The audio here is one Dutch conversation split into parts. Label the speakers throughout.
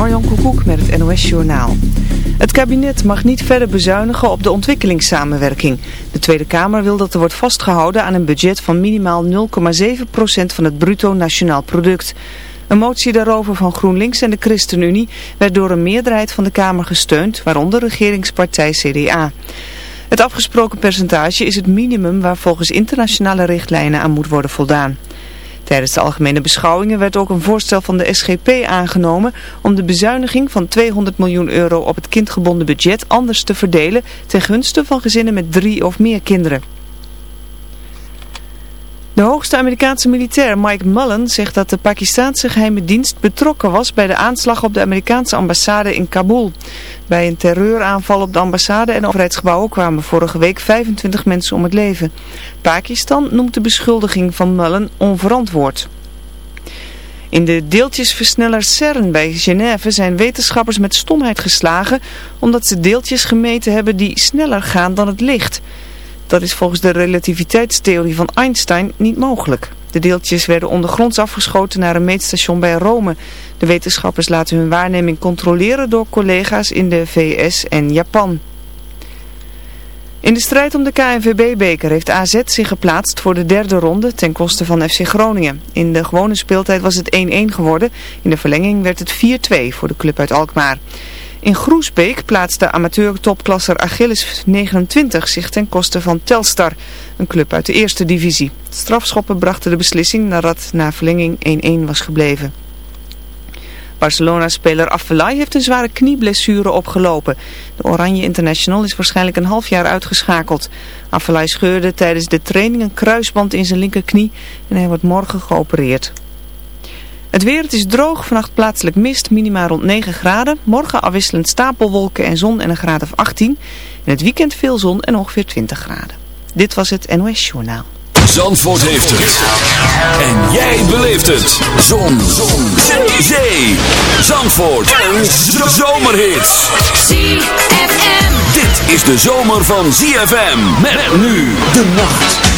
Speaker 1: Marjan Koekoek met het NOS Journaal. Het kabinet mag niet verder bezuinigen op de ontwikkelingssamenwerking. De Tweede Kamer wil dat er wordt vastgehouden aan een budget van minimaal 0,7% van het bruto nationaal product. Een motie daarover van GroenLinks en de ChristenUnie werd door een meerderheid van de Kamer gesteund, waaronder regeringspartij CDA. Het afgesproken percentage is het minimum waar volgens internationale richtlijnen aan moet worden voldaan. Tijdens de algemene beschouwingen werd ook een voorstel van de SGP aangenomen om de bezuiniging van 200 miljoen euro op het kindgebonden budget anders te verdelen ten gunste van gezinnen met drie of meer kinderen. De hoogste Amerikaanse militair Mike Mullen zegt dat de Pakistanse geheime dienst betrokken was bij de aanslag op de Amerikaanse ambassade in Kabul. Bij een terreuraanval op de ambassade en overheidsgebouwen kwamen vorige week 25 mensen om het leven. Pakistan noemt de beschuldiging van Mullen onverantwoord. In de deeltjesversneller CERN bij Genève zijn wetenschappers met stomheid geslagen omdat ze deeltjes gemeten hebben die sneller gaan dan het licht. Dat is volgens de relativiteitstheorie van Einstein niet mogelijk. De deeltjes werden ondergronds afgeschoten naar een meetstation bij Rome. De wetenschappers laten hun waarneming controleren door collega's in de VS en Japan. In de strijd om de KNVB-beker heeft AZ zich geplaatst voor de derde ronde ten koste van FC Groningen. In de gewone speeltijd was het 1-1 geworden. In de verlenging werd het 4-2 voor de club uit Alkmaar. In Groesbeek plaatste amateur-topklasser Achilles 29 zich ten koste van Telstar, een club uit de eerste divisie. Strafschoppen brachten de beslissing nadat na verlenging 1-1 was gebleven. Barcelona-speler Afellay heeft een zware knieblessure opgelopen. De Oranje International is waarschijnlijk een half jaar uitgeschakeld. Afellay scheurde tijdens de training een kruisband in zijn linkerknie en hij wordt morgen geopereerd. Het weer, het is droog, vannacht plaatselijk mist, minima rond 9 graden. Morgen afwisselend stapelwolken en zon en een graad of 18. In het weekend veel zon en ongeveer 20 graden. Dit was het NOS Journaal.
Speaker 2: Zandvoort heeft het. En jij beleeft het. Zon. zon. Zee. Zee. Zandvoort. Een zomerhit.
Speaker 3: ZFM.
Speaker 2: Dit is de zomer van ZFM. Met nu de nacht.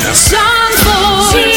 Speaker 4: Zandvoort.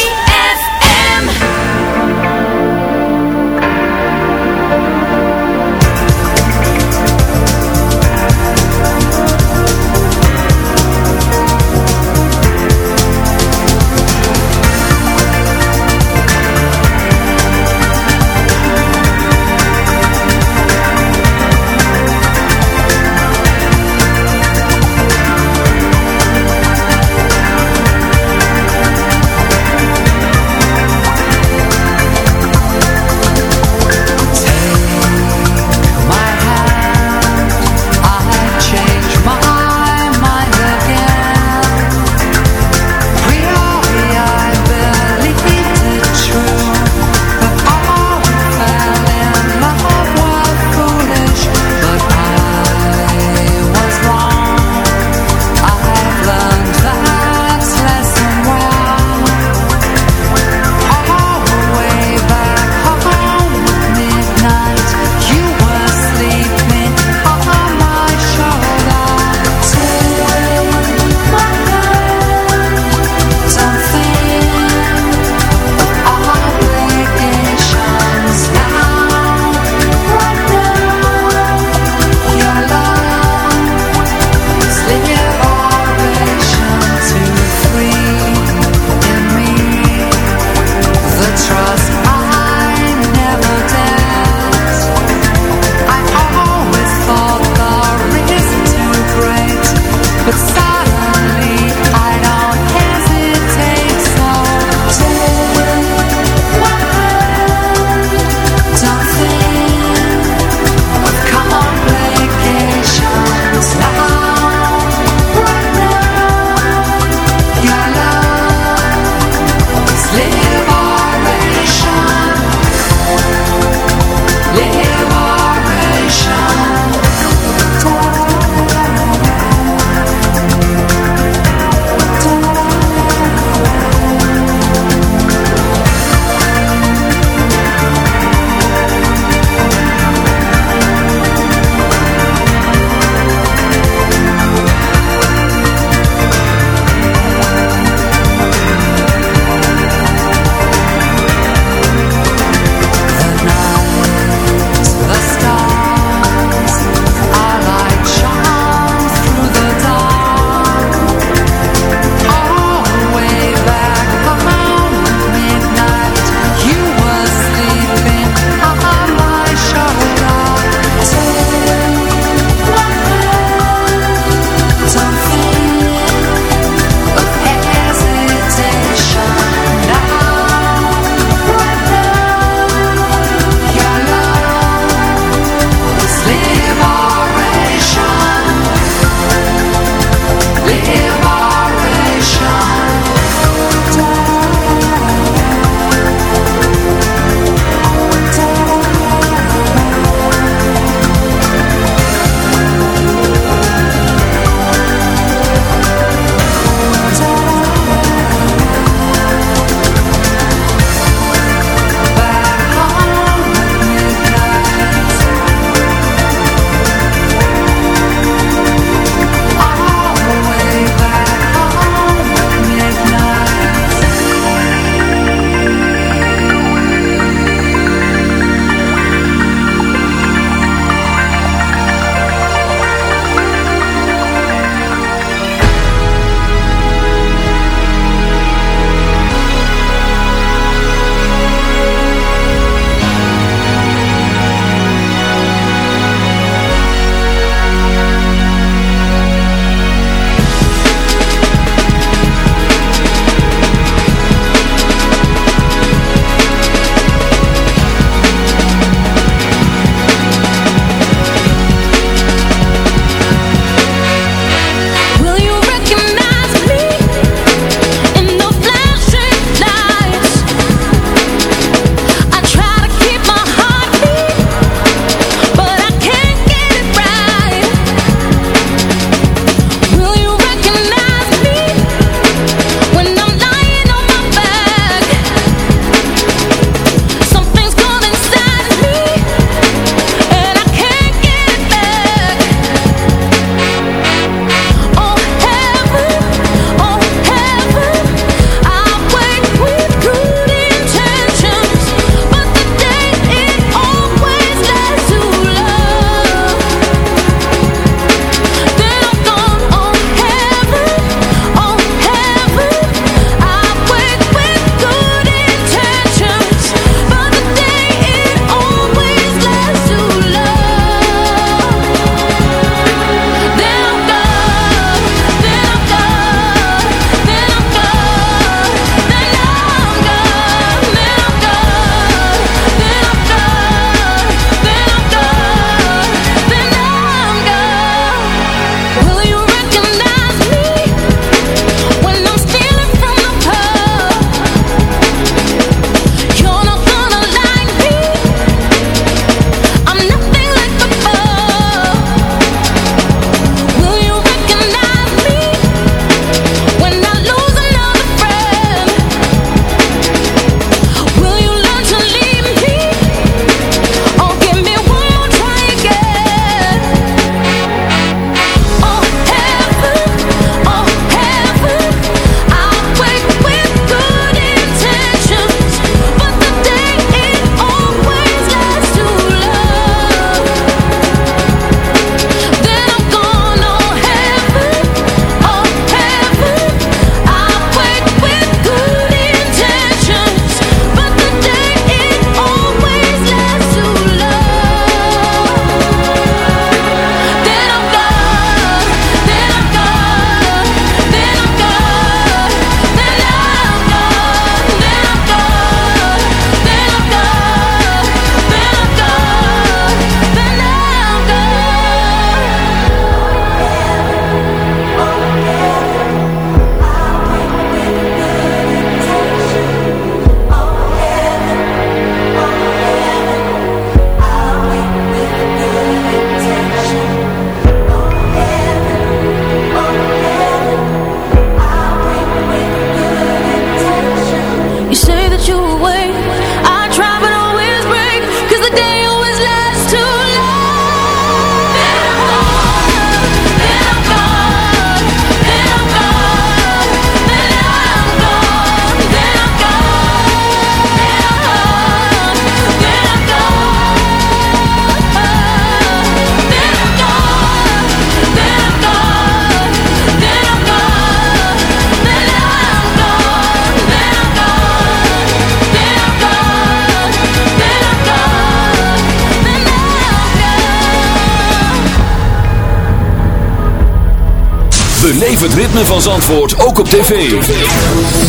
Speaker 2: beleef het ritme van Zandvoort ook op tv.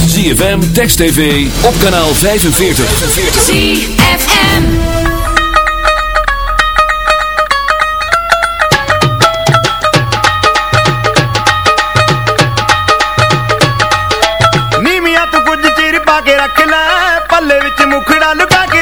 Speaker 2: ZFM, Text TV, op kanaal 45.
Speaker 5: ZFM
Speaker 6: ਨੀਮੀਆਂ ਤੂੰ tu ਚਿਰ ਪਾ ਕੇ ਰੱਖ ਲੈ ਪੱਲੇ ਵਿੱਚ ਮੁਖੜਾ ਲੁਕਾ ਕੇ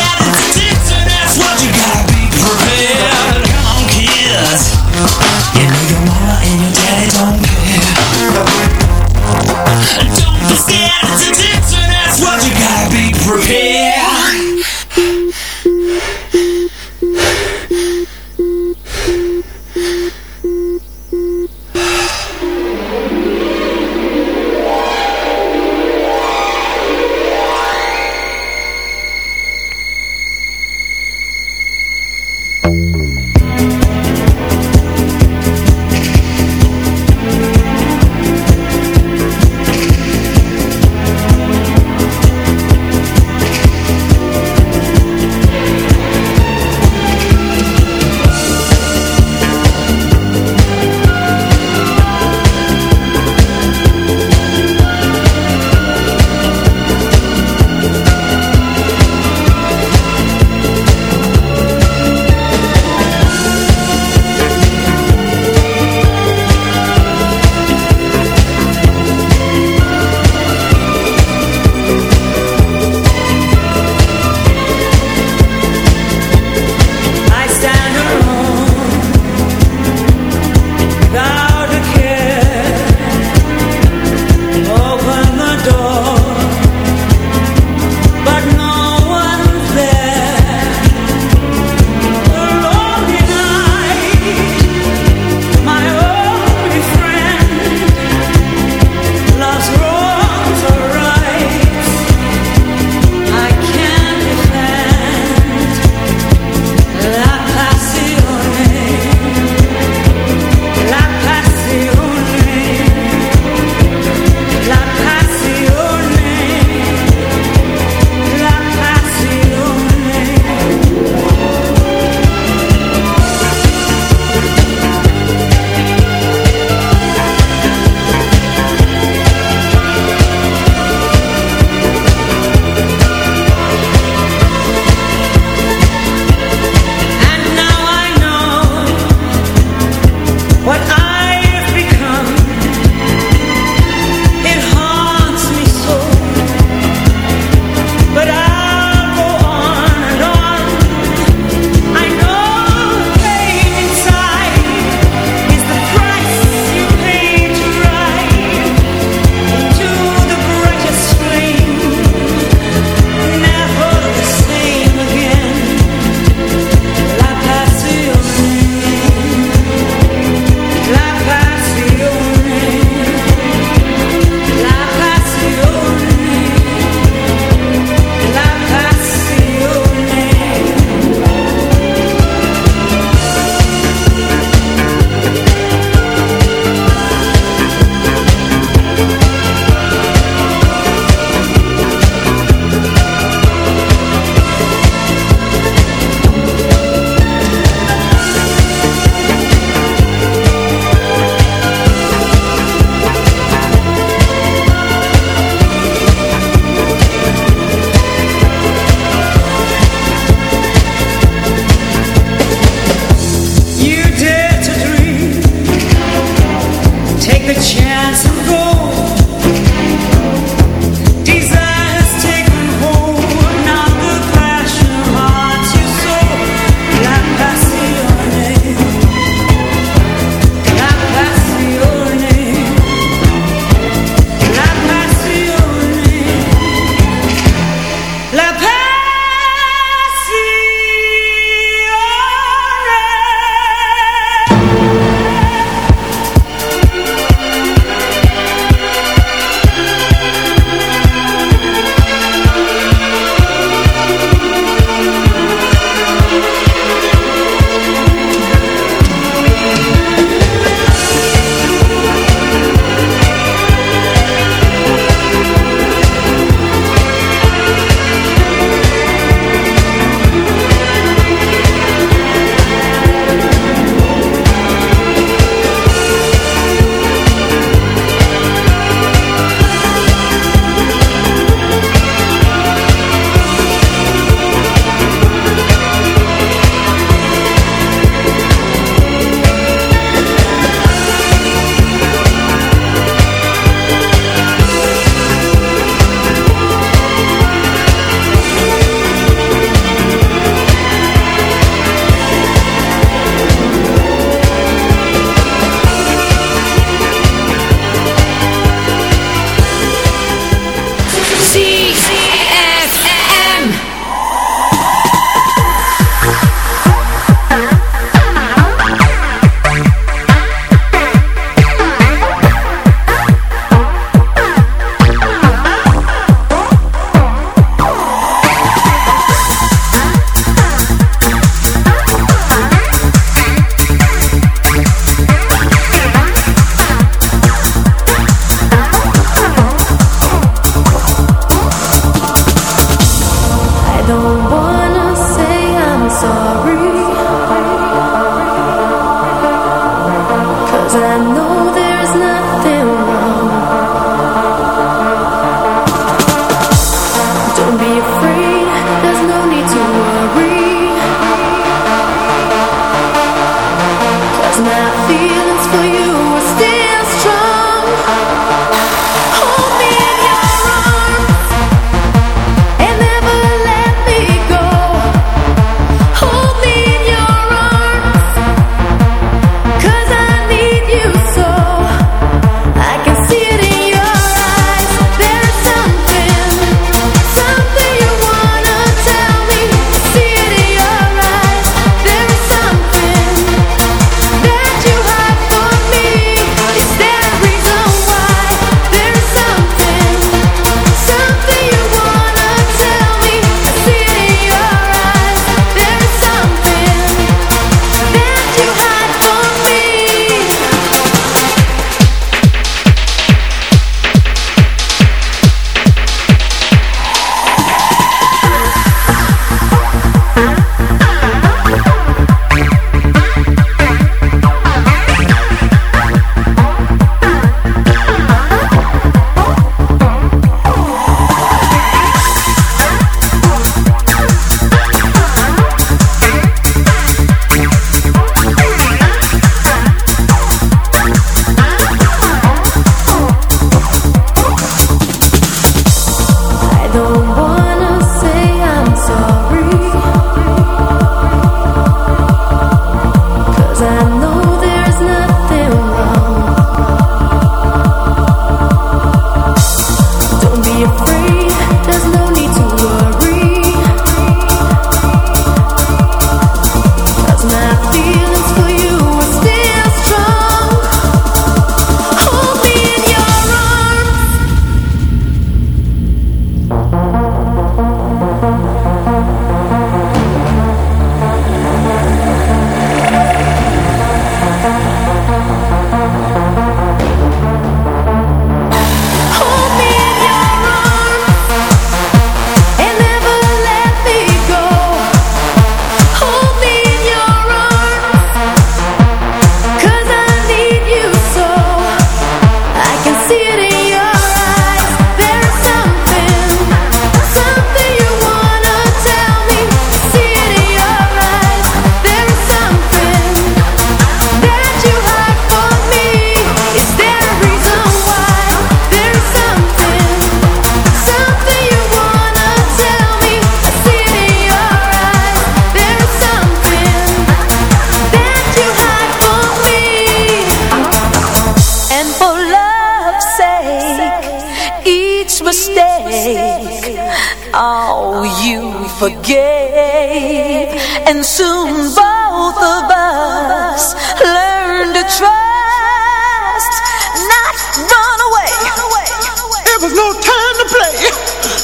Speaker 7: time to
Speaker 4: play.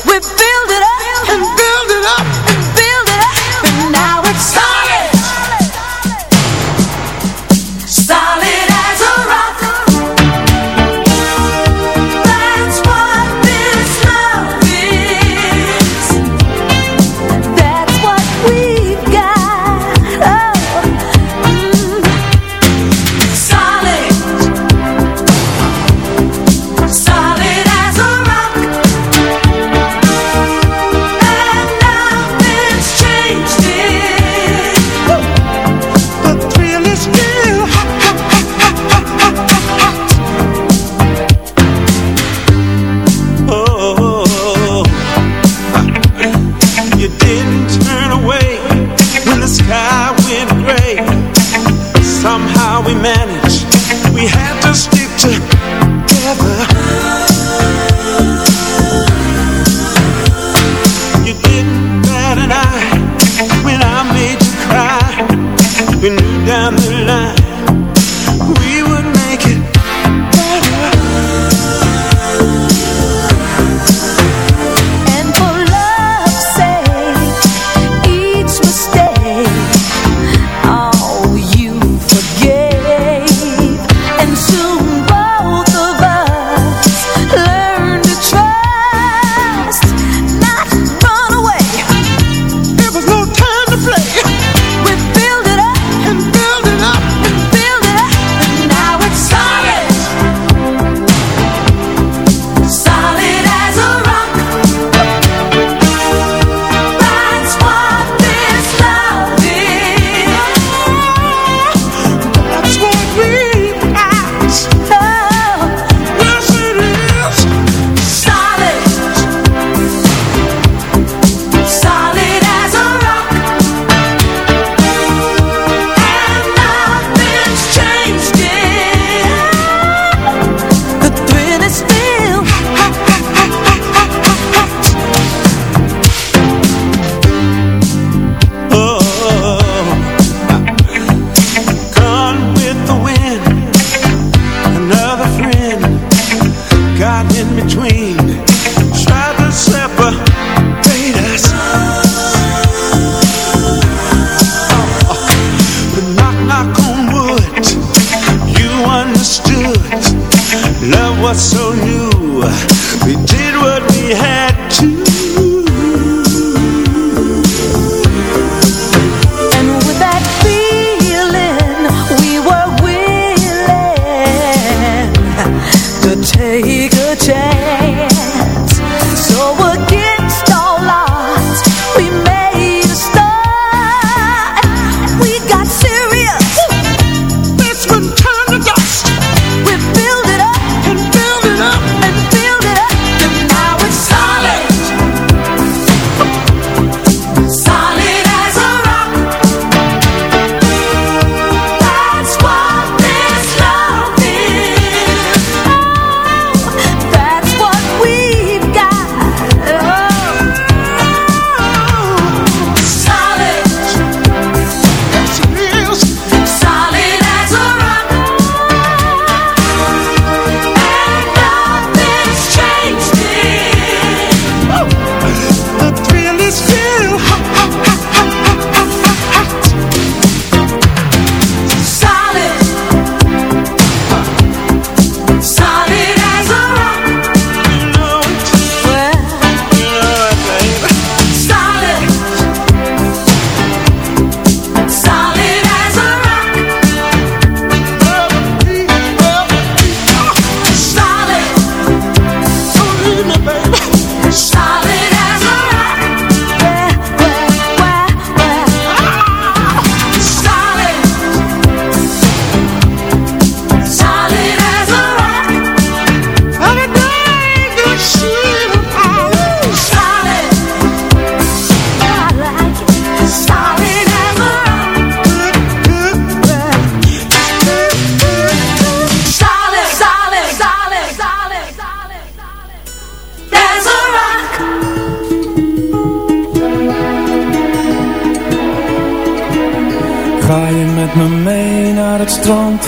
Speaker 3: We build it up
Speaker 4: And build